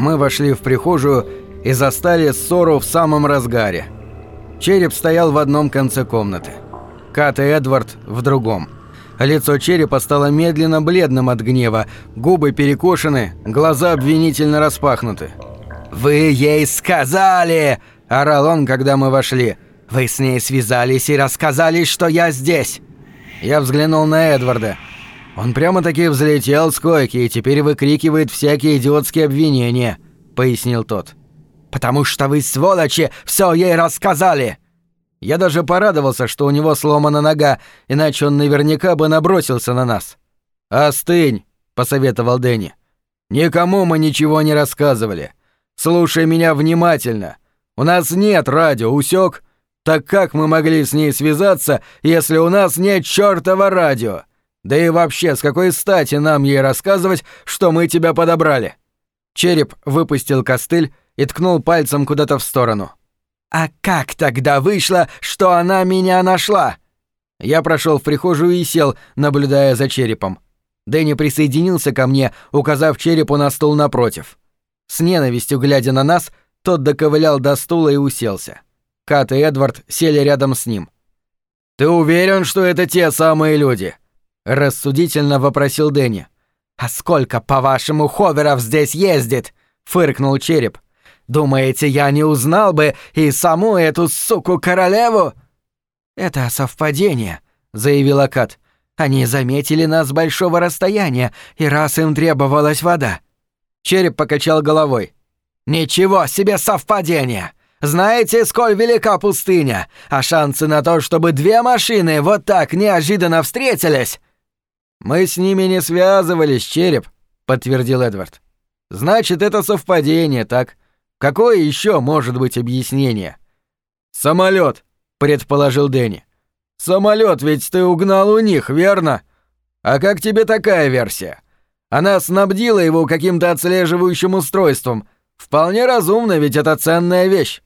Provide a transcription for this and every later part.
Мы вошли в прихожую и застали ссору в самом разгаре. Череп стоял в одном конце комнаты. Кат и Эдвард в другом. Лицо черепа стало медленно бледным от гнева, губы перекошены, глаза обвинительно распахнуты. «Вы ей сказали!» – орал он, когда мы вошли. «Вы с ней связались и рассказали, что я здесь!» Я взглянул на Эдварда. Он прямо-таки взлетел с койки и теперь выкрикивает всякие идиотские обвинения, пояснил тот. Потому что вы, сволочи, все ей рассказали. Я даже порадовался, что у него сломана нога, иначе он наверняка бы набросился на нас. «Остынь», — посоветовал Дэнни. «Никому мы ничего не рассказывали. Слушай меня внимательно. У нас нет радио, усек? Так как мы могли с ней связаться, если у нас нет чёртова радио? Да и вообще, с какой стати нам ей рассказывать, что мы тебя подобрали?» Череп выпустил костыль и ткнул пальцем куда-то в сторону. «А как тогда вышло, что она меня нашла?» Я прошел в прихожую и сел, наблюдая за черепом. Дэнни присоединился ко мне, указав черепу на стул напротив. С ненавистью глядя на нас, тот доковылял до стула и уселся. Кат и Эдвард сели рядом с ним. «Ты уверен, что это те самые люди?» — рассудительно вопросил Дэнни. «А сколько, по-вашему, ховеров здесь ездит?» — фыркнул череп. Думаете, я не узнал бы и саму эту суку-королеву?» «Это совпадение», — заявила Кат. «Они заметили нас с большого расстояния, и раз им требовалась вода». Череп покачал головой. «Ничего себе совпадение! Знаете, сколь велика пустыня, а шансы на то, чтобы две машины вот так неожиданно встретились...» «Мы с ними не связывались, Череп», — подтвердил Эдвард. «Значит, это совпадение, так? Какое еще может быть объяснение? Самолет, предположил Дэнни. Самолет ведь ты угнал у них, верно? А как тебе такая версия? Она снабдила его каким-то отслеживающим устройством. Вполне разумно, ведь это ценная вещь.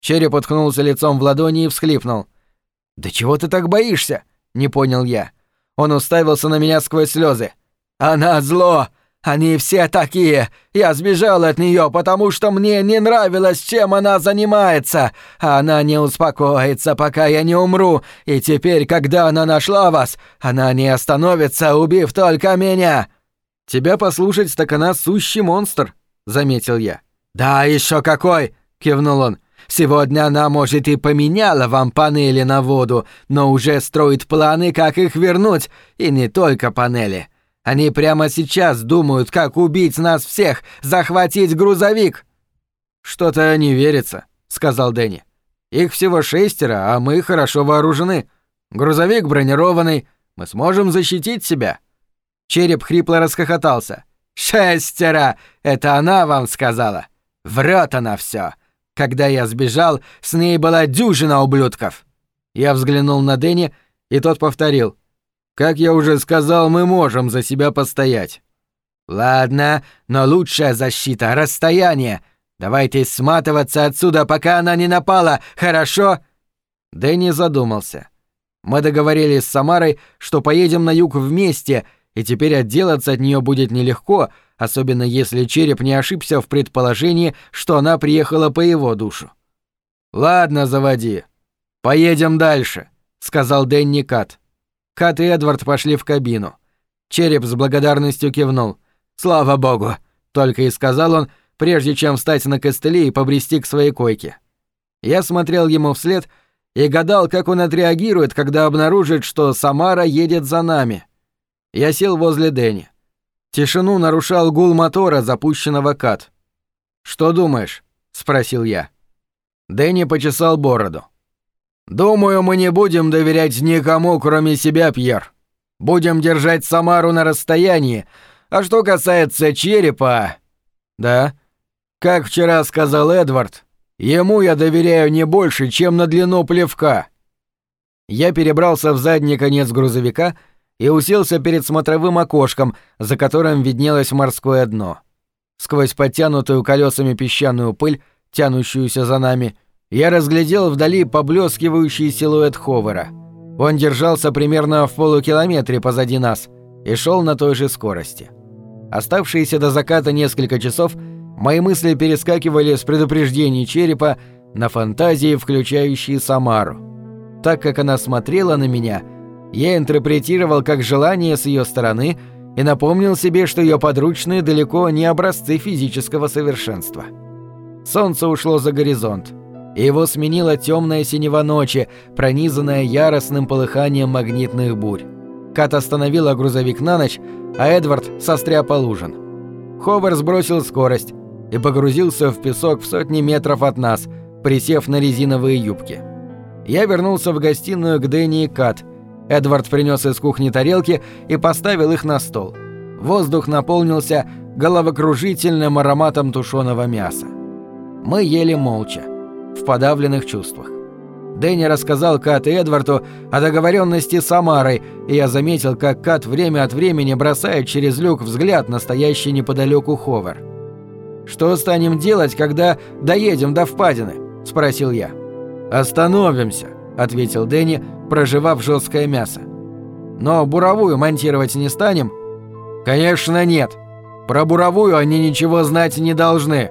Череп уткнулся лицом в ладони и всхлипнул. «Да чего ты так боишься?» — не понял я. Он уставился на меня сквозь слезы. «Она зло! Они все такие. Я сбежал от нее, потому что мне не нравилось, чем она занимается. Она не успокоится, пока я не умру. И теперь, когда она нашла вас, она не остановится, убив только меня. Тебя послушать, так она сущий монстр, заметил я. Да, еще какой, кивнул он. Сегодня она, может, и поменяла вам панели на воду, но уже строит планы, как их вернуть, и не только панели. Они прямо сейчас думают, как убить нас всех, захватить грузовик!» «Что-то не верится», — сказал Дэнни. «Их всего шестеро, а мы хорошо вооружены. Грузовик бронированный, мы сможем защитить себя». Череп хрипло расхохотался. «Шестеро! Это она вам сказала! Врет она все. Когда я сбежал, с ней была дюжина ублюдков!» Я взглянул на Дэнни, и тот повторил. Как я уже сказал, мы можем за себя постоять. Ладно, но лучшая защита — расстояние. Давайте сматываться отсюда, пока она не напала, хорошо?» Дэнни задумался. Мы договорились с Самарой, что поедем на юг вместе, и теперь отделаться от нее будет нелегко, особенно если череп не ошибся в предположении, что она приехала по его душу. «Ладно, заводи. Поедем дальше», — сказал Дэнни Кат. Кат и Эдвард пошли в кабину. Череп с благодарностью кивнул. «Слава богу!» — только и сказал он, прежде чем встать на костыли и побрести к своей койке. Я смотрел ему вслед и гадал, как он отреагирует, когда обнаружит, что Самара едет за нами. Я сел возле Дэнни. Тишину нарушал гул мотора, запущенного Кат. «Что думаешь?» — спросил я. Дэнни почесал бороду. «Думаю, мы не будем доверять никому, кроме себя, Пьер. Будем держать Самару на расстоянии. А что касается черепа...» «Да?» «Как вчера сказал Эдвард, ему я доверяю не больше, чем на длину плевка». Я перебрался в задний конец грузовика и уселся перед смотровым окошком, за которым виднелось морское дно. Сквозь подтянутую колесами песчаную пыль, тянущуюся за нами, я разглядел вдали поблескивающий силуэт Ховера. Он держался примерно в полукилометре позади нас и шел на той же скорости. Оставшиеся до заката несколько часов Мои мысли перескакивали с предупреждений черепа на фантазии, включающие Самару. Так как она смотрела на меня, я интерпретировал как желание с ее стороны и напомнил себе, что ее подручные далеко не образцы физического совершенства. Солнце ушло за горизонт, и его сменила темная синева ночи, пронизанная яростным полыханием магнитных бурь. Кат остановила грузовик на ночь, а Эдвард состряпал ужин. Ховер сбросил скорость и погрузился в песок в сотни метров от нас, присев на резиновые юбки. Я вернулся в гостиную к Дэнни и Кат. Эдвард принес из кухни тарелки и поставил их на стол. Воздух наполнился головокружительным ароматом тушеного мяса. Мы ели молча, в подавленных чувствах. Дэнни рассказал Кат и Эдварду о договоренности с Амарой, и я заметил, как Кат время от времени бросает через люк взгляд на стоящий неподалеку Ховер. «Что станем делать, когда доедем до впадины?» – спросил я. «Остановимся», – ответил Дэнни, проживав жесткое мясо. «Но буровую монтировать не станем?» «Конечно нет. Про буровую они ничего знать не должны.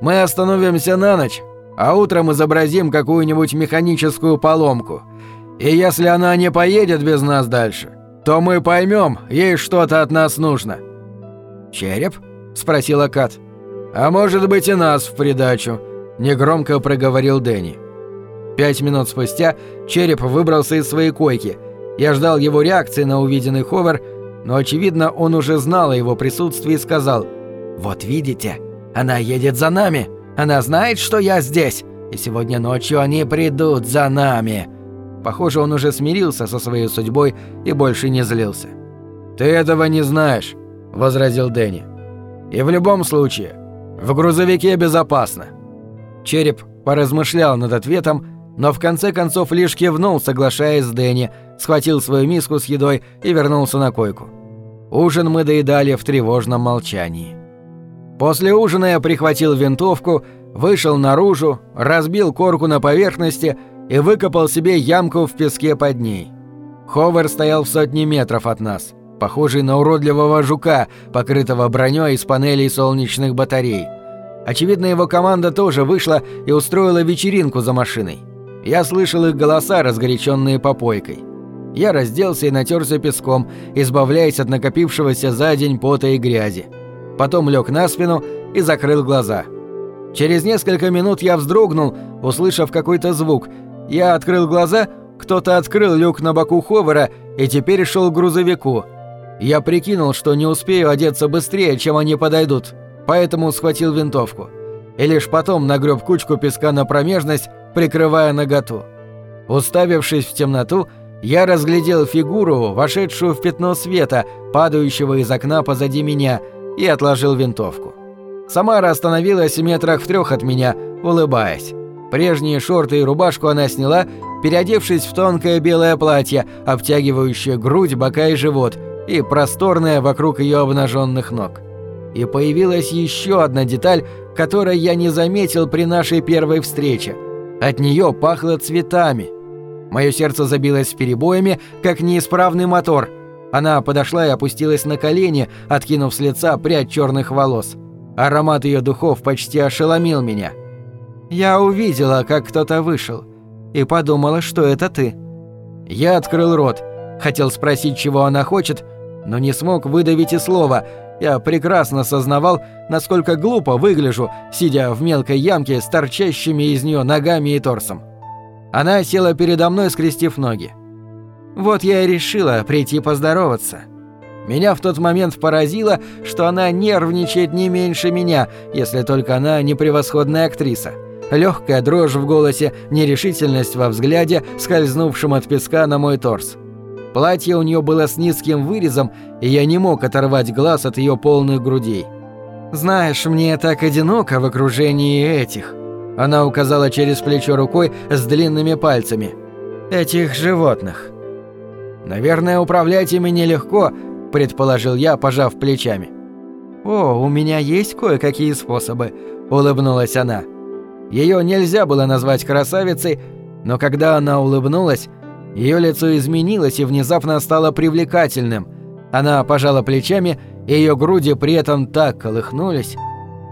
Мы остановимся на ночь, а утром изобразим какую-нибудь механическую поломку. И если она не поедет без нас дальше, то мы поймем, ей что-то от нас нужно». «Череп?» – спросила Кат. «А может быть и нас в придачу», – негромко проговорил Дэнни. Пять минут спустя череп выбрался из своей койки. Я ждал его реакции на увиденный ховер, но, очевидно, он уже знал о его присутствии и сказал «Вот видите, она едет за нами!» Она знает, что я здесь, и сегодня ночью они придут за нами». Похоже, он уже смирился со своей судьбой и больше не злился. «Ты этого не знаешь», — возразил Дэнни. «И в любом случае, в грузовике безопасно». Череп поразмышлял над ответом, но в конце концов лишь кивнул, соглашаясь с Дэнни, схватил свою миску с едой и вернулся на койку. Ужин мы доедали в тревожном молчании. После ужина я прихватил винтовку, вышел наружу, разбил корку на поверхности и выкопал себе ямку в песке под ней. Ховер стоял в сотне метров от нас, похожий на уродливого жука, покрытого броней из панелей солнечных батарей. Очевидно, его команда тоже вышла и устроила вечеринку за машиной. Я слышал их голоса, разгоряченные попойкой. Я разделся и натерся песком, избавляясь от накопившегося за день пота и грязи потом лег на спину и закрыл глаза. Через несколько минут я вздрогнул, услышав какой-то звук. Я открыл глаза, кто-то открыл люк на боку Ховера и теперь шел к грузовику. Я прикинул, что не успею одеться быстрее, чем они подойдут, поэтому схватил винтовку. И лишь потом нагреб кучку песка на промежность, прикрывая наготу. Уставившись в темноту, я разглядел фигуру, вошедшую в пятно света, падающего из окна позади меня, и отложил винтовку. Самара остановилась метрах в трех от меня, улыбаясь. Прежние шорты и рубашку она сняла, переодевшись в тонкое белое платье, обтягивающее грудь, бока и живот, и просторное вокруг ее обнаженных ног. И появилась еще одна деталь, которой я не заметил при нашей первой встрече. От нее пахло цветами. Мое сердце забилось с перебоями, как неисправный мотор – она подошла и опустилась на колени, откинув с лица прядь черных волос. Аромат ее духов почти ошеломил меня. Я увидела, как кто-то вышел, и подумала, что это ты. Я открыл рот, хотел спросить, чего она хочет, но не смог выдавить и слова. Я прекрасно сознавал, насколько глупо выгляжу, сидя в мелкой ямке с торчащими из нее ногами и торсом. Она села передо мной, скрестив ноги. Вот я и решила прийти поздороваться. Меня в тот момент поразило, что она нервничает не меньше меня, если только она не превосходная актриса. Легкая дрожь в голосе, нерешительность во взгляде, скользнувшем от песка на мой торс. Платье у нее было с низким вырезом, и я не мог оторвать глаз от ее полных грудей. «Знаешь, мне так одиноко в окружении этих». Она указала через плечо рукой с длинными пальцами. «Этих животных». «Наверное, управлять ими нелегко», — предположил я, пожав плечами. «О, у меня есть кое-какие способы», — улыбнулась она. Ее нельзя было назвать красавицей, но когда она улыбнулась, ее лицо изменилось и внезапно стало привлекательным. Она пожала плечами, и ее груди при этом так колыхнулись.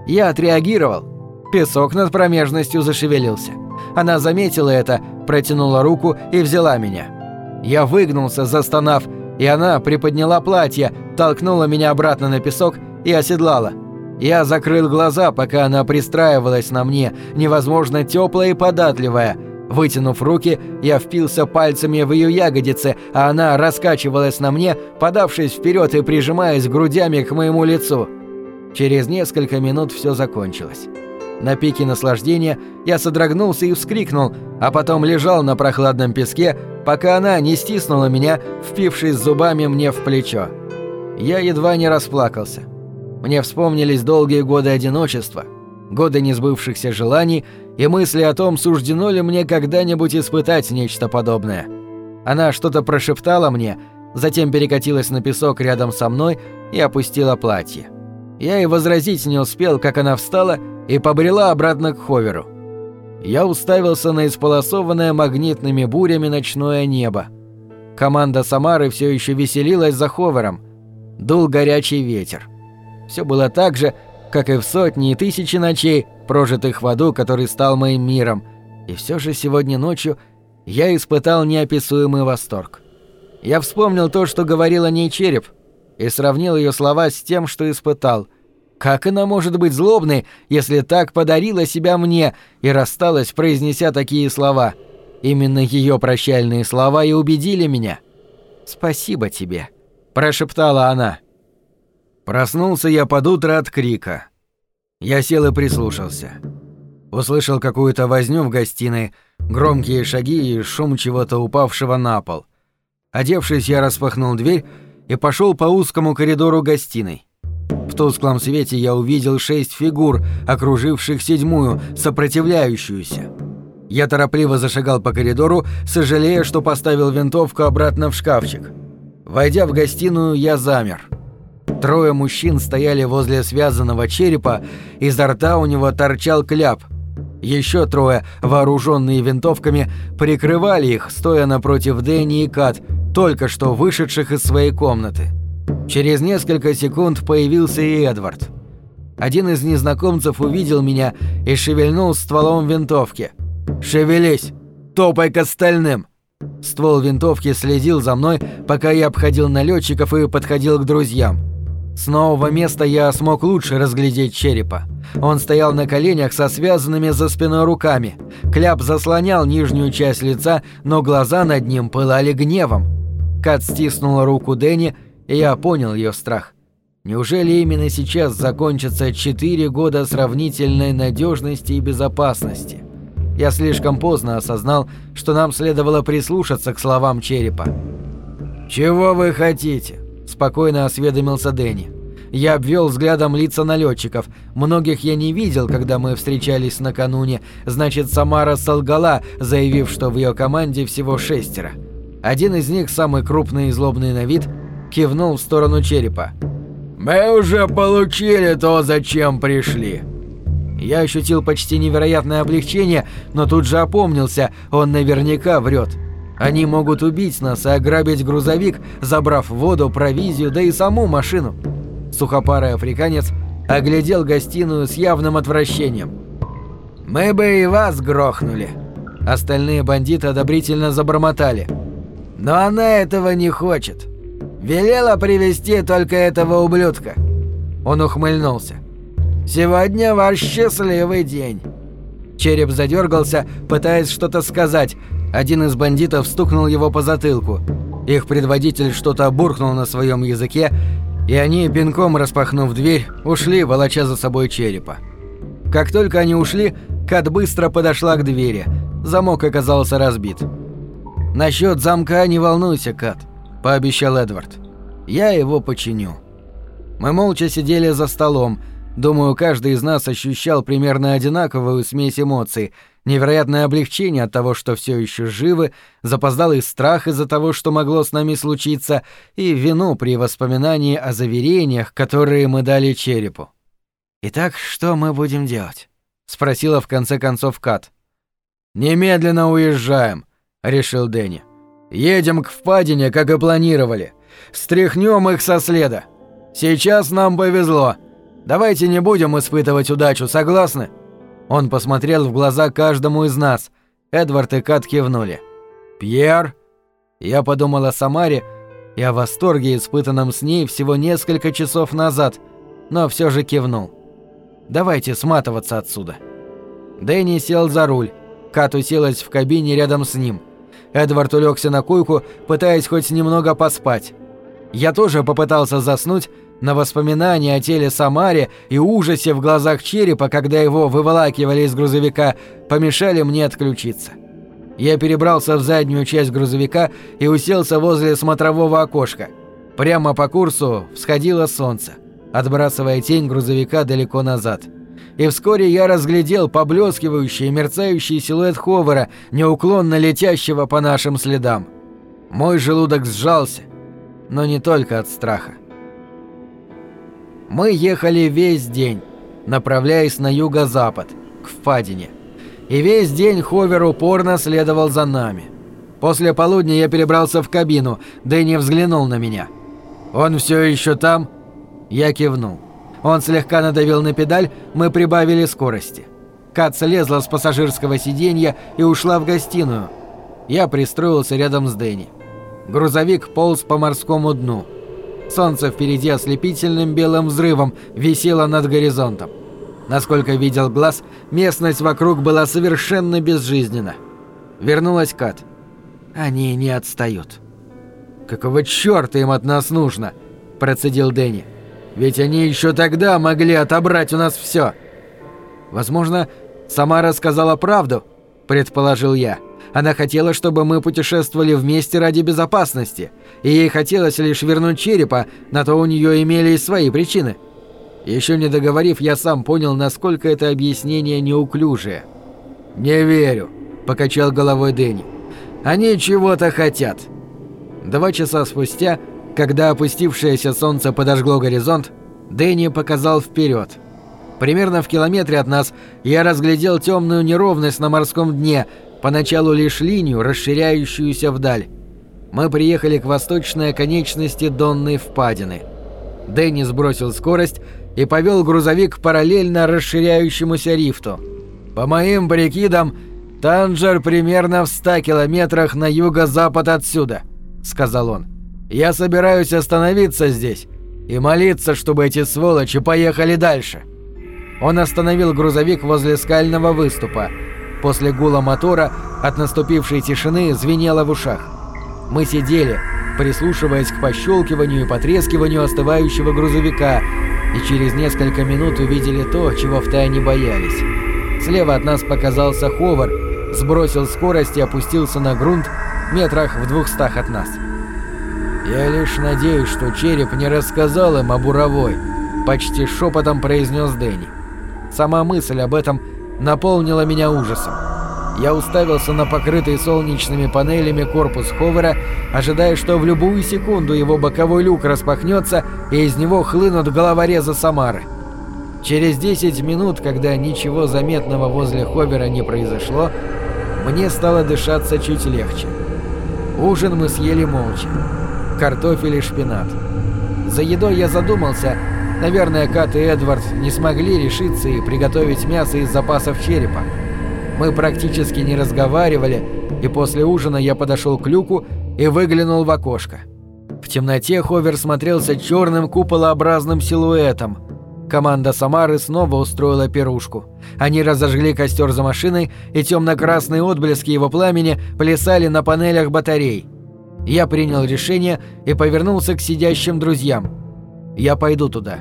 Я отреагировал. Песок над промежностью зашевелился. Она заметила это, протянула руку и взяла меня. Я выгнулся, застонав, и она приподняла платье, толкнула меня обратно на песок и оседлала. Я закрыл глаза, пока она пристраивалась на мне, невозможно теплая и податливая. Вытянув руки, я впился пальцами в ее ягодицы, а она раскачивалась на мне, подавшись вперед и прижимаясь грудями к моему лицу. Через несколько минут все закончилось. На пике наслаждения я содрогнулся и вскрикнул, а потом лежал на прохладном песке, пока она не стиснула меня, впившись зубами мне в плечо. Я едва не расплакался. Мне вспомнились долгие годы одиночества, годы несбывшихся желаний и мысли о том, суждено ли мне когда-нибудь испытать нечто подобное. Она что-то прошептала мне, затем перекатилась на песок рядом со мной и опустила платье. Я и возразить не успел, как она встала и побрела обратно к Ховеру. Я уставился на исполосованное магнитными бурями ночное небо. Команда Самары все еще веселилась за Ховером. Дул горячий ветер. Все было так же, как и в сотни и тысячи ночей, прожитых в аду, который стал моим миром. И все же сегодня ночью я испытал неописуемый восторг. Я вспомнил то, что говорил о ней череп, и сравнил ее слова с тем, что испытал. Как она может быть злобной, если так подарила себя мне и рассталась, произнеся такие слова? Именно ее прощальные слова и убедили меня. «Спасибо тебе», – прошептала она. Проснулся я под утро от крика. Я сел и прислушался. Услышал какую-то возню в гостиной, громкие шаги и шум чего-то упавшего на пол. Одевшись, я распахнул дверь и пошел по узкому коридору гостиной. В тусклом свете я увидел шесть фигур, окруживших седьмую, сопротивляющуюся. Я торопливо зашагал по коридору, сожалея, что поставил винтовку обратно в шкафчик. Войдя в гостиную, я замер. Трое мужчин стояли возле связанного черепа, изо рта у него торчал кляп. Еще трое, вооруженные винтовками, прикрывали их, стоя напротив Дэнни и Кат, только что вышедших из своей комнаты. Через несколько секунд появился и Эдвард. Один из незнакомцев увидел меня и шевельнул стволом винтовки. «Шевелись! Топай к остальным!» Ствол винтовки следил за мной, пока я обходил налетчиков и подходил к друзьям. С нового места я смог лучше разглядеть черепа. Он стоял на коленях со связанными за спиной руками. Кляп заслонял нижнюю часть лица, но глаза над ним пылали гневом. Кат стиснула руку Дэнни, и я понял ее страх. Неужели именно сейчас закончатся четыре года сравнительной надежности и безопасности? Я слишком поздно осознал, что нам следовало прислушаться к словам черепа. «Чего вы хотите?» Спокойно осведомился Дэнни. Я обвел взглядом лица налетчиков. Многих я не видел, когда мы встречались накануне. Значит, Самара солгала, заявив, что в ее команде всего шестеро. Один из них, самый крупный и злобный на вид, кивнул в сторону черепа. «Мы уже получили то, зачем пришли». Я ощутил почти невероятное облегчение, но тут же опомнился, он наверняка врет. Они могут убить нас и ограбить грузовик, забрав воду, провизию, да и саму машину. Сухопарый африканец оглядел гостиную с явным отвращением. «Мы бы и вас грохнули!» Остальные бандиты одобрительно забормотали. «Но она этого не хочет. Велела привести только этого ублюдка». Он ухмыльнулся. «Сегодня ваш счастливый день». Череп задергался, пытаясь что-то сказать, один из бандитов стукнул его по затылку. Их предводитель что-то буркнул на своем языке, и они, пинком распахнув дверь, ушли, волоча за собой черепа. Как только они ушли, Кат быстро подошла к двери. Замок оказался разбит. «Насчет замка не волнуйся, Кат», – пообещал Эдвард. «Я его починю». Мы молча сидели за столом. Думаю, каждый из нас ощущал примерно одинаковую смесь эмоций – невероятное облегчение от того, что все еще живы, запоздалый страх из-за того, что могло с нами случиться, и вину при воспоминании о заверениях, которые мы дали черепу. «Итак, что мы будем делать?» — спросила в конце концов Кат. «Немедленно уезжаем», — решил Дэнни. «Едем к впадине, как и планировали. Стряхнем их со следа. Сейчас нам повезло. Давайте не будем испытывать удачу, согласны?» Он посмотрел в глаза каждому из нас. Эдвард и Кат кивнули. «Пьер?» Я подумал о Самаре и о восторге, испытанном с ней всего несколько часов назад, но все же кивнул. «Давайте сматываться отсюда». Дэнни сел за руль. Кат уселась в кабине рядом с ним. Эдвард улегся на койку, пытаясь хоть немного поспать. Я тоже попытался заснуть, на воспоминания о теле Самаре и ужасе в глазах черепа, когда его выволакивали из грузовика, помешали мне отключиться. Я перебрался в заднюю часть грузовика и уселся возле смотрового окошка. Прямо по курсу всходило солнце, отбрасывая тень грузовика далеко назад. И вскоре я разглядел поблескивающий и мерцающий силуэт Ховера, неуклонно летящего по нашим следам. Мой желудок сжался, но не только от страха. Мы ехали весь день, направляясь на юго-запад, к впадине. И весь день Ховер упорно следовал за нами. После полудня я перебрался в кабину, Дэнни взглянул на меня. «Он все еще там?» Я кивнул. Он слегка надавил на педаль, мы прибавили скорости. Кат слезла с пассажирского сиденья и ушла в гостиную. Я пристроился рядом с Дэнни. Грузовик полз по морскому дну. Солнце впереди ослепительным белым взрывом висело над горизонтом. Насколько видел глаз, местность вокруг была совершенно безжизненна. Вернулась Кат. Они не отстают. «Какого чёрта им от нас нужно?» – процедил Дэнни. «Ведь они еще тогда могли отобрать у нас все. «Возможно, сама рассказала правду», – предположил я. Она хотела, чтобы мы путешествовали вместе ради безопасности, и ей хотелось лишь вернуть черепа, на то у нее имелись свои причины. Еще не договорив, я сам понял, насколько это объяснение неуклюжее. «Не верю», — покачал головой Дэнни. «Они чего-то хотят». Два часа спустя, когда опустившееся солнце подожгло горизонт, Дэнни показал вперед. Примерно в километре от нас я разглядел темную неровность на морском дне, поначалу лишь линию, расширяющуюся вдаль. Мы приехали к восточной оконечности Донной впадины. Дэнни сбросил скорость и повел грузовик параллельно расширяющемуся рифту. По моим прикидам, Танжер примерно в 100 километрах на юго-запад отсюда, сказал он. Я собираюсь остановиться здесь и молиться, чтобы эти сволочи поехали дальше. Он остановил грузовик возле скального выступа. После гула мотора от наступившей тишины звенело в ушах. Мы сидели, прислушиваясь к пощелкиванию и потрескиванию остывающего грузовика, и через несколько минут увидели то, чего втайне боялись. Слева от нас показался Ховар, сбросил скорость и опустился на грунт метрах в двухстах от нас. «Я лишь надеюсь, что череп не рассказал им о буровой», — почти шепотом произнес Дэнни. Сама мысль об этом наполнила меня ужасом. Я уставился на покрытый солнечными панелями корпус Ховера, ожидая, что в любую секунду его боковой люк распахнется и из него хлынут головорезы Самары. Через 10 минут, когда ничего заметного возле Ховера не произошло, мне стало дышаться чуть легче. Ужин мы съели молча. Картофель и шпинат. За едой я задумался, Наверное, Кат и Эдвард не смогли решиться и приготовить мясо из запасов черепа. Мы практически не разговаривали, и после ужина я подошел к люку и выглянул в окошко. В темноте Ховер смотрелся черным куполообразным силуэтом. Команда Самары снова устроила пирушку. Они разожгли костер за машиной, и темно-красные отблески его пламени плясали на панелях батарей. Я принял решение и повернулся к сидящим друзьям. Я пойду туда.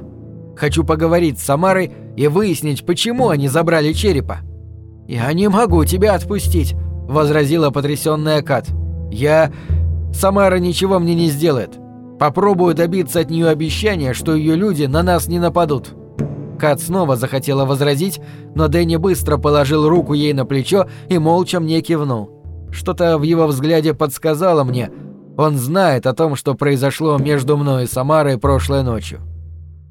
Хочу поговорить с Самарой и выяснить, почему они забрали черепа». «Я не могу тебя отпустить», — возразила потрясённая Кат. «Я... Самара ничего мне не сделает. Попробую добиться от неё обещания, что её люди на нас не нападут». Кат снова захотела возразить, но Дэнни быстро положил руку ей на плечо и молча мне кивнул. Что-то в его взгляде подсказало мне, он знает о том, что произошло между мной и Самарой прошлой ночью.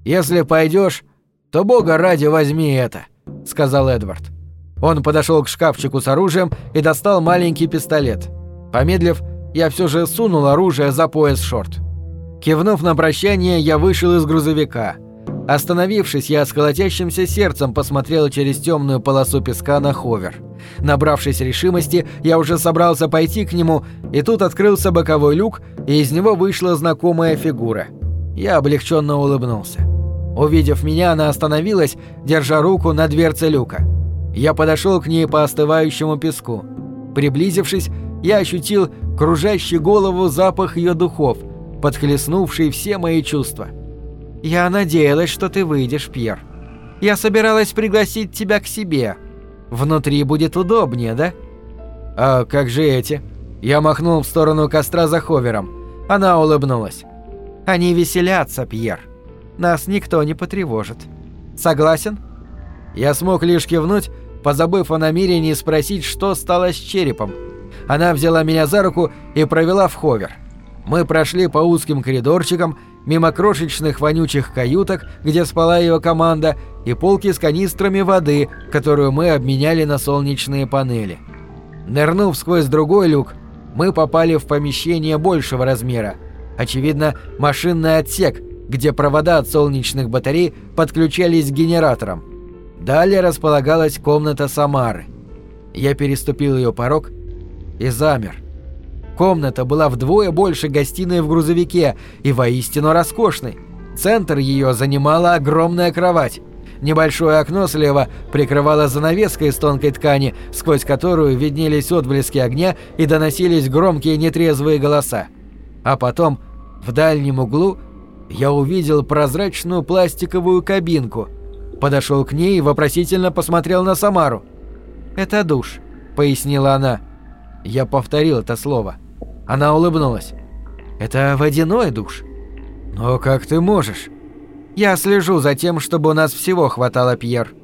«Если пойдешь, то бога ради возьми это», — сказал Эдвард. Он подошел к шкафчику с оружием и достал маленький пистолет. Помедлив, я все же сунул оружие за пояс шорт. Кивнув на прощание, я вышел из грузовика. Остановившись, я с колотящимся сердцем посмотрел через темную полосу песка на ховер. Набравшись решимости, я уже собрался пойти к нему, и тут открылся боковой люк, и из него вышла знакомая фигура. Я облегченно улыбнулся. Увидев меня, она остановилась, держа руку на дверце люка. Я подошел к ней по остывающему песку. Приблизившись, я ощутил кружащий голову запах ее духов, подхлестнувший все мои чувства. «Я надеялась, что ты выйдешь, Пьер. Я собиралась пригласить тебя к себе. Внутри будет удобнее, да?» «А как же эти?» Я махнул в сторону костра за ховером. Она улыбнулась. «Они веселятся, Пьер. Нас никто не потревожит. Согласен?» Я смог лишь кивнуть, позабыв о намерении спросить, что стало с черепом. Она взяла меня за руку и провела в ховер. Мы прошли по узким коридорчикам, мимо крошечных вонючих каюток, где спала ее команда, и полки с канистрами воды, которую мы обменяли на солнечные панели. Нырнув сквозь другой люк, мы попали в помещение большего размера. Очевидно, машинный отсек, где провода от солнечных батарей подключались к генераторам. Далее располагалась комната Самары. Я переступил ее порог и замер – Комната была вдвое больше гостиной в грузовике и воистину роскошной. Центр ее занимала огромная кровать. Небольшое окно слева прикрывало занавеской из тонкой ткани, сквозь которую виднелись отблески огня и доносились громкие нетрезвые голоса. А потом, в дальнем углу, я увидел прозрачную пластиковую кабинку. Подошел к ней и вопросительно посмотрел на Самару. «Это душ», — пояснила она. Я повторил это слово. «Это она улыбнулась. «Это водяной душ». «Но как ты можешь?» «Я слежу за тем, чтобы у нас всего хватало, Пьер.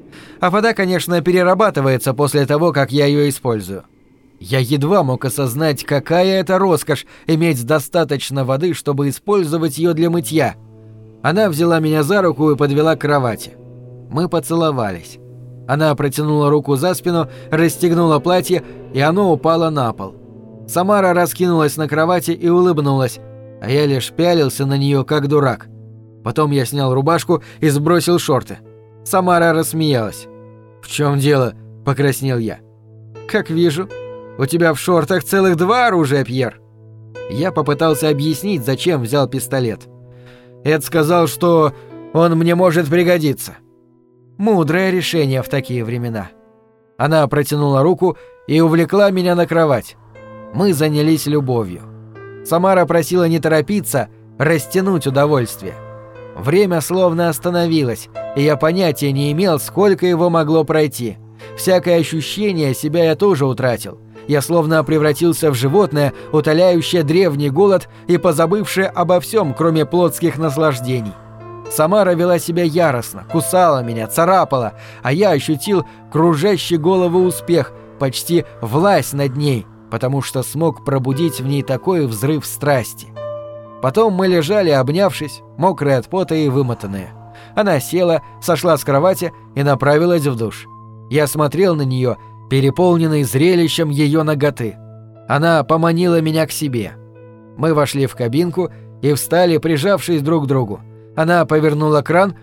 А вода, конечно, перерабатывается после того, как я ее использую. Я едва мог осознать, какая это роскошь иметь достаточно воды, чтобы использовать ее для мытья. Она взяла меня за руку и подвела к кровати. Мы поцеловались. Она протянула руку за спину, расстегнула платье, и оно упало на пол. Самара раскинулась на кровати и улыбнулась, а я лишь пялился на нее как дурак. Потом я снял рубашку и сбросил шорты. Самара рассмеялась. «В чем дело?» – покраснел я. «Как вижу, у тебя в шортах целых два оружия, Пьер». Я попытался объяснить, зачем взял пистолет. Эд сказал, что он мне может пригодиться. Мудрое решение в такие времена. Она протянула руку и увлекла меня на кровать мы занялись любовью. Самара просила не торопиться, растянуть удовольствие. Время словно остановилось, и я понятия не имел, сколько его могло пройти. Всякое ощущение себя я тоже утратил. Я словно превратился в животное, утоляющее древний голод и позабывшее обо всем, кроме плотских наслаждений. Самара вела себя яростно, кусала меня, царапала, а я ощутил кружащий голову успех, почти власть над ней – потому что смог пробудить в ней такой взрыв страсти. Потом мы лежали, обнявшись, мокрые от пота и вымотанные. Она села, сошла с кровати и направилась в душ. Я смотрел на нее, переполненный зрелищем ее ноготы. Она поманила меня к себе. Мы вошли в кабинку и встали, прижавшись друг к другу. Она повернула кран,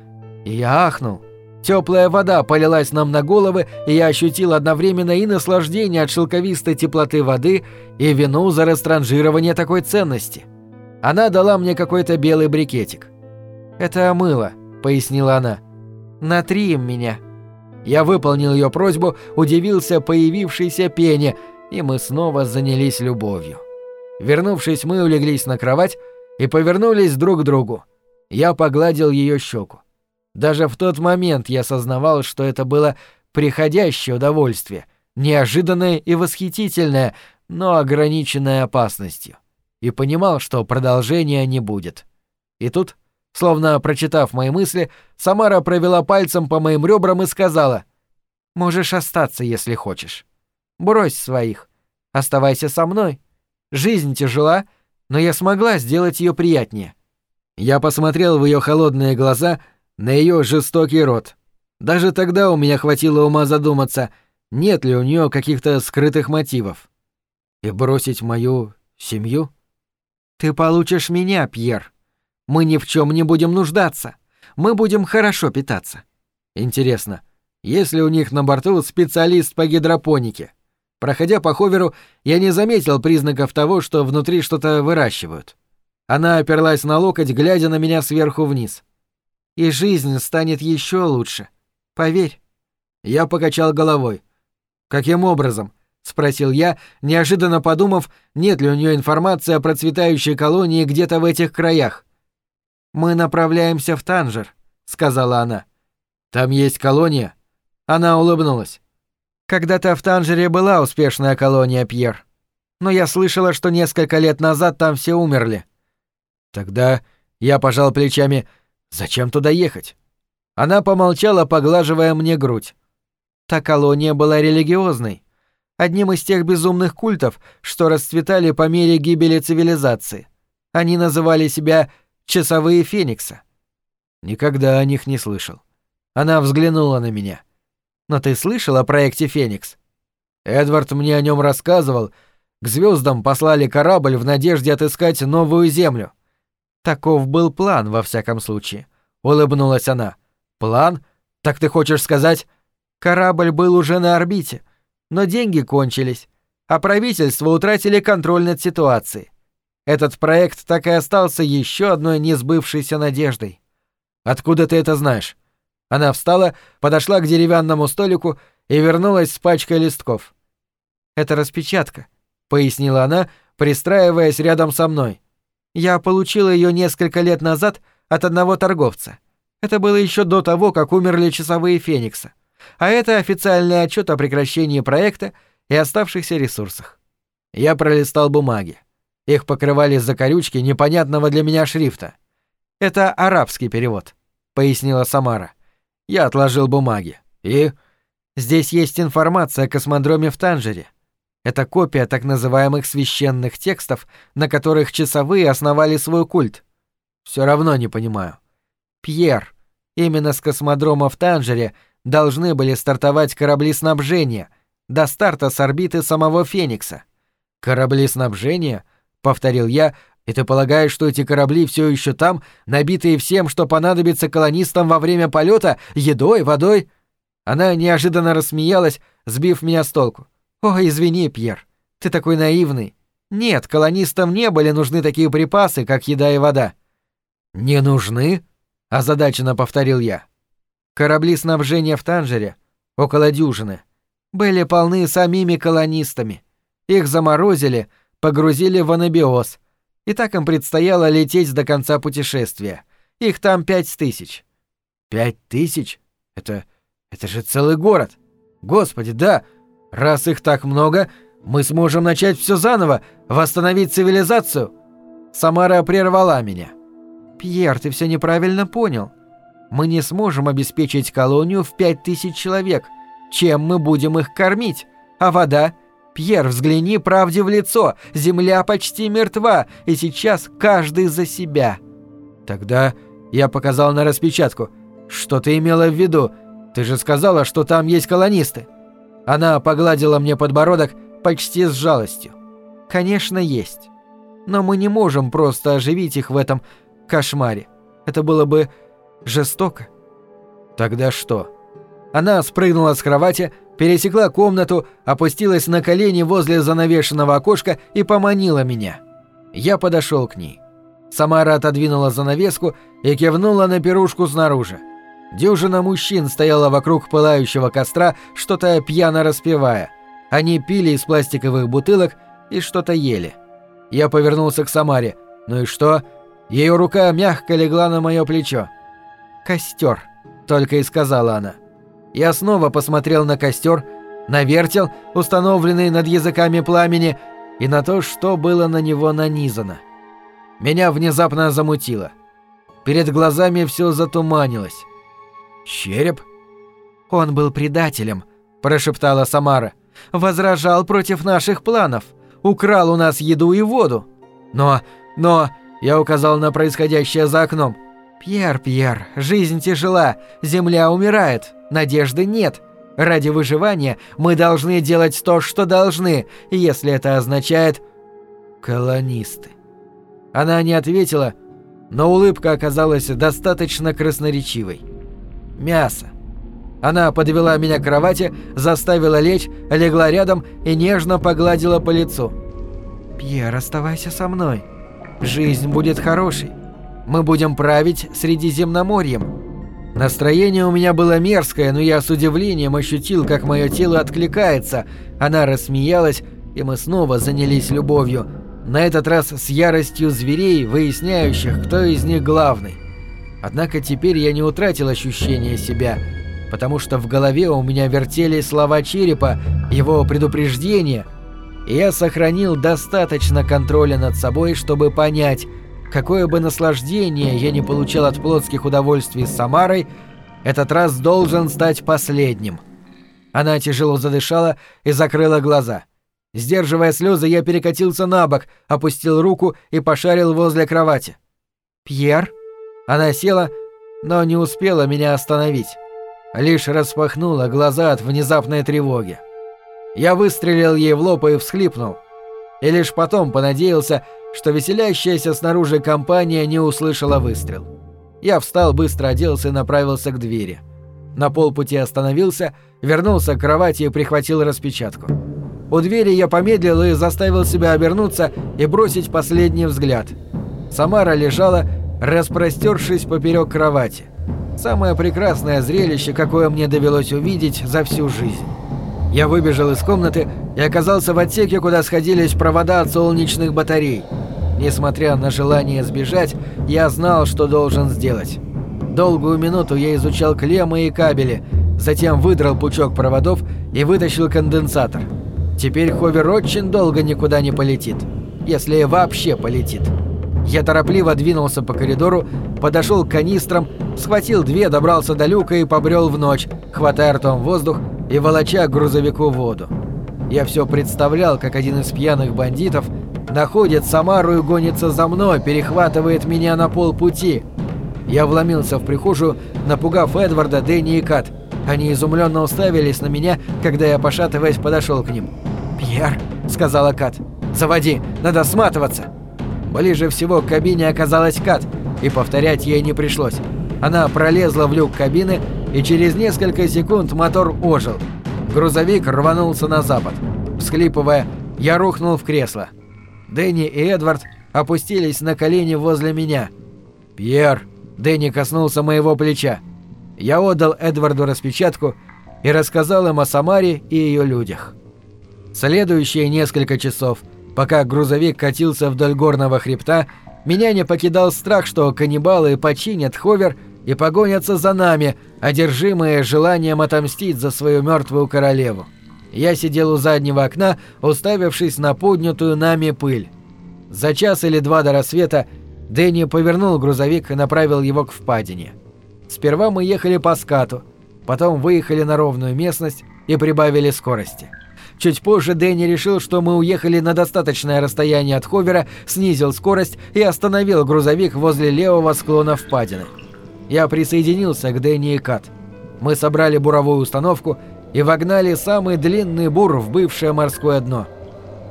и я ахнул. Теплая вода полилась нам на головы, и я ощутил одновременно и наслаждение от шелковистой теплоты воды, и вину за растранжирование такой ценности. Она дала мне какой-то белый брикетик. «Это мыло», — пояснила она. «Натри им меня». Я выполнил ее просьбу, удивился появившейся пене, и мы снова занялись любовью. Вернувшись, мы улеглись на кровать и повернулись друг к другу. Я погладил ее щеку. Даже в тот момент я осознавал, что это было приходящее удовольствие, неожиданное и восхитительное, но ограниченное опасностью. И понимал, что продолжения не будет. И тут, словно прочитав мои мысли, Самара провела пальцем по моим ребрам и сказала «Можешь остаться, если хочешь. Брось своих. Оставайся со мной. Жизнь тяжела, но я смогла сделать ее приятнее». Я посмотрел в ее холодные глаза — на ее жестокий рот. Даже тогда у меня хватило ума задуматься, нет ли у нее каких-то скрытых мотивов. И бросить мою семью? Ты получишь меня, Пьер. Мы ни в чем не будем нуждаться. мы будем хорошо питаться. Интересно, есть ли у них на борту специалист по гидропонике? Проходя по ховеру, я не заметил признаков того, что внутри что-то выращивают. Она оперлась на локоть, глядя на меня сверху вниз. И жизнь станет еще лучше. Поверь. Я покачал головой. Каким образом? спросил я, неожиданно подумав, нет ли у нее информации о процветающей колонии где-то в этих краях. Мы направляемся в Танжер, сказала она. Там есть колония? Она улыбнулась. Когда-то в Танжере была успешная колония, Пьер. Но я слышала, что несколько лет назад там все умерли. Тогда я пожал плечами. Зачем туда ехать? Она помолчала, поглаживая мне грудь. Та колония была религиозной, одним из тех безумных культов, что расцветали по мере гибели цивилизации. Они называли себя «часовые феникса». Никогда о них не слышал. Она взглянула на меня. «Но ты слышал о проекте «Феникс»?» Эдвард мне о нем рассказывал. К звездам послали корабль в надежде отыскать новую Землю. Таков был план, во всяком случае. Улыбнулась она. План? Так ты хочешь сказать... Корабль был уже на орбите, но деньги кончились, а правительство утратили контроль над ситуацией. Этот проект так и остался еще одной несбывшейся надеждой. Откуда ты это знаешь? Она встала, подошла к деревянному столику и вернулась с пачкой листков. Это распечатка, пояснила она, пристраиваясь рядом со мной. Я получила ее несколько лет назад от одного торговца. Это было еще до того, как умерли часовые Феникса а это официальный отчет о прекращении проекта и оставшихся ресурсах. Я пролистал бумаги. Их покрывали закорючки непонятного для меня шрифта. Это арабский перевод, пояснила Самара. Я отложил бумаги. И здесь есть информация о космодроме в Танжере. Это копия так называемых священных текстов, на которых часовые основали свой культ. Все равно не понимаю. Пьер, именно с космодрома в Танжере должны были стартовать корабли снабжения до старта с орбиты самого Феникса. Корабли снабжения? Повторил я, и ты полагаешь, что эти корабли все еще там, набитые всем, что понадобится колонистам во время полета, едой, водой? Она неожиданно рассмеялась, сбив меня с толку. О, извини, Пьер, ты такой наивный. Нет, колонистам не были нужны такие припасы, как еда и вода. Не нужны? озадаченно повторил я. Корабли снабжения в Танжере, около дюжины, были полны самими колонистами. Их заморозили, погрузили в анабиоз, и так им предстояло лететь до конца путешествия. Их там пять тысяч. Пять тысяч? Это... это же целый город. Господи, да. Раз их так много, мы сможем начать все заново, восстановить цивилизацию. Самара прервала меня. Пьер, ты все неправильно понял мы не сможем обеспечить колонию в пять тысяч человек. Чем мы будем их кормить? А вода? Пьер, взгляни правде в лицо. Земля почти мертва, и сейчас каждый за себя. Тогда я показал на распечатку. Что ты имела в виду? Ты же сказала, что там есть колонисты. Она погладила мне подбородок почти с жалостью. Конечно, есть. Но мы не можем просто оживить их в этом кошмаре. Это было бы Жестоко. Тогда что? Она спрыгнула с кровати, пересекла комнату, опустилась на колени возле занавешенного окошка и поманила меня. Я подошел к ней. Самара отодвинула занавеску и кивнула на пирушку снаружи. Дюжина мужчин стояла вокруг пылающего костра, что-то пьяно распевая. Они пили из пластиковых бутылок и что-то ели. Я повернулся к Самаре. Ну и что? Ее рука мягко легла на мое плечо. «Костер», — только и сказала она. Я снова посмотрел на костер, на вертел, установленный над языками пламени, и на то, что было на него нанизано. Меня внезапно замутило. Перед глазами все затуманилось. «Череп?» «Он был предателем», — прошептала Самара. «Возражал против наших планов. Украл у нас еду и воду. Но... но...» — я указал на происходящее за окном. «Пьер, Пьер, жизнь тяжела, земля умирает, надежды нет. Ради выживания мы должны делать то, что должны, если это означает...» «Колонисты». Она не ответила, но улыбка оказалась достаточно красноречивой. Мясо. Она подвела меня к кровати, заставила лечь, легла рядом и нежно погладила по лицу. «Пьер, оставайся со мной. Жизнь будет хорошей. Мы будем править Средиземноморьем». Настроение у меня было мерзкое, но я с удивлением ощутил, как мое тело откликается. Она рассмеялась, и мы снова занялись любовью. На этот раз с яростью зверей, выясняющих, кто из них главный. Однако теперь я не утратил ощущения себя, потому что в голове у меня вертелись слова черепа, его предупреждения, и я сохранил достаточно контроля над собой, чтобы понять – Какое бы наслаждение я не получал от плотских удовольствий с Самарой, этот раз должен стать последним. Она тяжело задышала и закрыла глаза. Сдерживая слезы, я перекатился на бок, опустил руку и пошарил возле кровати. «Пьер?» Она села, но не успела меня остановить. Лишь распахнула глаза от внезапной тревоги. Я выстрелил ей в лоб и всхлипнул. И лишь потом понадеялся, что веселящаяся снаружи компания не услышала выстрел. Я встал, быстро оделся и направился к двери. На полпути остановился, вернулся к кровати и прихватил распечатку. У двери я помедлил и заставил себя обернуться и бросить последний взгляд. Самара лежала, распростершись поперек кровати. Самое прекрасное зрелище, какое мне довелось увидеть за всю жизнь. Я выбежал из комнаты и оказался в отсеке, куда сходились провода от солнечных батарей. Несмотря на желание сбежать, я знал, что должен сделать. Долгую минуту я изучал клеммы и кабели, затем выдрал пучок проводов и вытащил конденсатор. Теперь ховер очень долго никуда не полетит. Если вообще полетит. Я торопливо двинулся по коридору, подошел к канистрам, схватил две, добрался до люка и побрел в ночь, хватая ртом воздух и волоча грузовику воду. Я все представлял, как один из пьяных бандитов находит Самару и гонится за мной, перехватывает меня на полпути. Я вломился в прихожую, напугав Эдварда, Дэнни и Кат. Они изумленно уставились на меня, когда я, пошатываясь, подошел к ним. «Пьер», — сказала Кат, — «заводи, надо сматываться». Ближе всего к кабине оказалась Кат, и повторять ей не пришлось. Она пролезла в люк кабины и через несколько секунд мотор ожил. Грузовик рванулся на запад. Всхлипывая, я рухнул в кресло. Дэнни и Эдвард опустились на колени возле меня. «Пьер!» Дэнни коснулся моего плеча. Я отдал Эдварду распечатку и рассказал им о Самаре и ее людях. Следующие несколько часов, пока грузовик катился вдоль горного хребта, меня не покидал страх, что каннибалы починят ховер и погонятся за нами, одержимые желанием отомстить за свою мертвую королеву. Я сидел у заднего окна, уставившись на поднятую нами пыль. За час или два до рассвета Дэнни повернул грузовик и направил его к впадине. Сперва мы ехали по скату, потом выехали на ровную местность и прибавили скорости. Чуть позже Дэнни решил, что мы уехали на достаточное расстояние от ховера, снизил скорость и остановил грузовик возле левого склона впадины. Я присоединился к Дэнни и Кат. Мы собрали буровую установку и вогнали самый длинный бур в бывшее морское дно.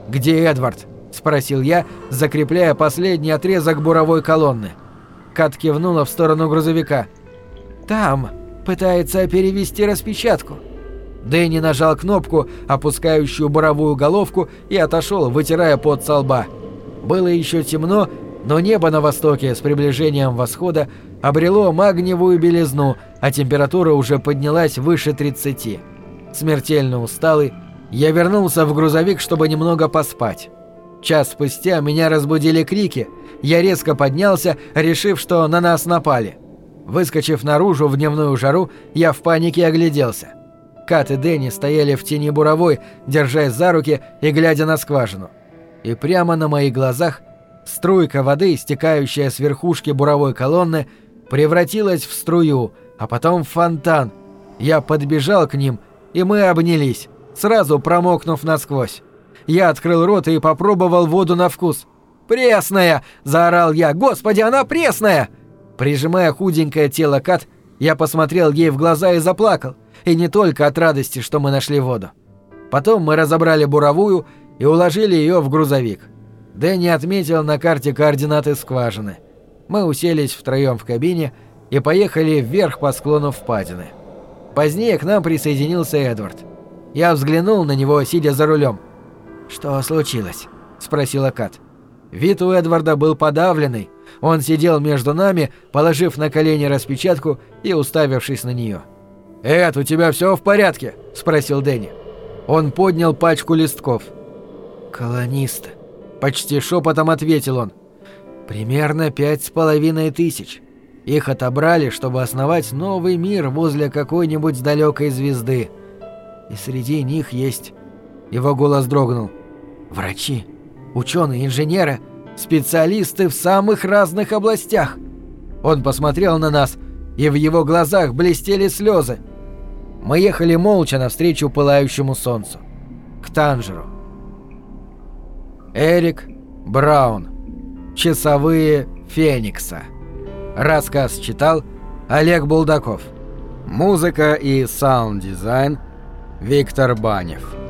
«Где Эдвард?» – спросил я, закрепляя последний отрезок буровой колонны. Кат кивнула в сторону грузовика. «Там!» – пытается перевести распечатку. Дэнни нажал кнопку, опускающую буровую головку, и отошел, вытирая пот со лба. Было еще темно, но небо на востоке с приближением восхода обрело магниевую белизну, а температура уже поднялась выше 30. Смертельно усталый, я вернулся в грузовик, чтобы немного поспать. Час спустя меня разбудили крики. Я резко поднялся, решив, что на нас напали. Выскочив наружу в дневную жару, я в панике огляделся. Кат и Дэнни стояли в тени буровой, держась за руки и глядя на скважину. И прямо на моих глазах струйка воды, стекающая с верхушки буровой колонны, превратилась в струю, а потом в фонтан. Я подбежал к ним, и мы обнялись, сразу промокнув насквозь. Я открыл рот и попробовал воду на вкус. «Пресная!» – заорал я. «Господи, она пресная!» Прижимая худенькое тело Кат, я посмотрел ей в глаза и заплакал. И не только от радости, что мы нашли воду. Потом мы разобрали буровую и уложили ее в грузовик. Дэнни отметил на карте координаты скважины. Мы уселись втроем в кабине и поехали вверх по склону впадины. Позднее к нам присоединился Эдвард. Я взглянул на него, сидя за рулем. «Что случилось?» – спросила Кат. Вид у Эдварда был подавленный. Он сидел между нами, положив на колени распечатку и уставившись на нее. «Эд, у тебя все в порядке?» – спросил Дэнни. Он поднял пачку листков. «Колонисты», – почти шепотом ответил он. «Примерно пять с половиной тысяч. Их отобрали, чтобы основать новый мир возле какой-нибудь далекой звезды. И среди них есть...» Его голос дрогнул. «Врачи, ученые, инженеры, специалисты в самых разных областях». Он посмотрел на нас, и в его глазах блестели слезы. Мы ехали молча навстречу пылающему солнцу. К Танжеру. Эрик Браун. Часовые Феникса. Рассказ читал Олег Булдаков. Музыка и саунд-дизайн Виктор Банев.